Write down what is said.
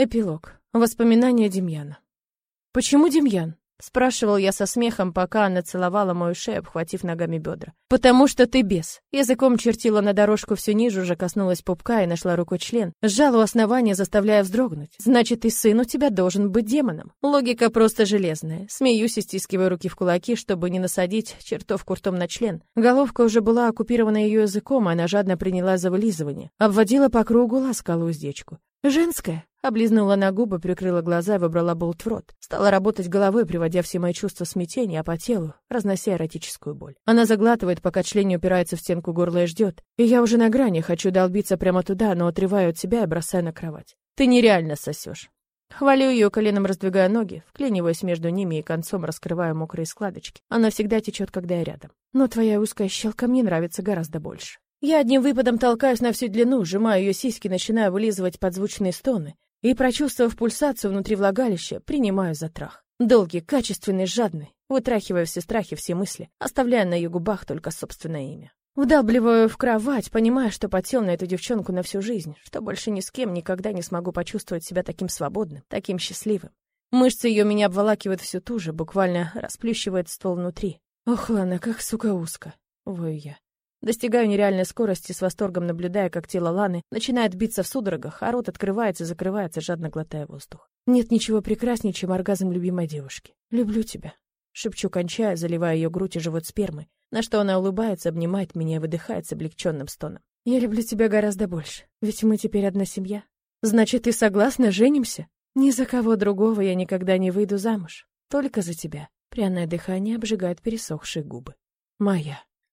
Эпилог. Воспоминания Демьяна. Почему Демьян? Спрашивал я со смехом, пока она целовала мою шею, обхватив ногами бедра. «Потому что ты бес». Языком чертила на дорожку все ниже, уже коснулась пупка и нашла рукой член. Сжала у основания, заставляя вздрогнуть. «Значит, и сын у тебя должен быть демоном». Логика просто железная. Смеюсь и стискиваю руки в кулаки, чтобы не насадить чертовку ртом на член. Головка уже была оккупирована ее языком, и она жадно принялась за вылизывание. Обводила по кругу, ласкала уздечку. «Женская?» Облизнула на губы, прикрыла глаза и выбрала болт в рот. Стала работать головой, приводя все мои чувства смятения, а по телу, разнося эротическую боль. Она заглатывает, пока член упирается в стенку горла и ждет. И я уже на грани, хочу долбиться прямо туда, но отрываю от себя и бросаю на кровать. Ты нереально сосешь. Хвалю ее коленом, раздвигая ноги, вклиниваясь между ними и концом раскрываю мокрые складочки. Она всегда течет, когда я рядом. Но твоя узкая щелка мне нравится гораздо больше. Я одним выпадом толкаюсь на всю длину, сжимаю ее сиськи, начинаю вылизывать подзвучные стоны и, прочувствовав пульсацию внутри влагалища, принимаю за трах. Долгий, качественный, жадный, вытрахивая все страхи, все мысли, оставляя на ее губах только собственное имя. Вдавливаю в кровать, понимая, что потел на эту девчонку на всю жизнь, что больше ни с кем никогда не смогу почувствовать себя таким свободным, таким счастливым. Мышцы ее меня обволакивают всю ту же, буквально расплющивает ствол внутри. Ох, ладно, как, сука, узко. Вою я. Достигаю нереальной скорости, с восторгом наблюдая, как тело Ланы начинает биться в судорогах, а рот открывается и закрывается, жадно глотая воздух. Нет ничего прекраснее, чем оргазм любимой девушки. «Люблю тебя», — шепчу, кончая, заливая ее грудь и живот спермой, на что она улыбается, обнимает меня и выдыхает с облегченным стоном. «Я люблю тебя гораздо больше, ведь мы теперь одна семья. Значит, ты согласна, женимся? Ни за кого другого я никогда не выйду замуж. Только за тебя». Пряное дыхание обжигает пересохшие губы. «Моя».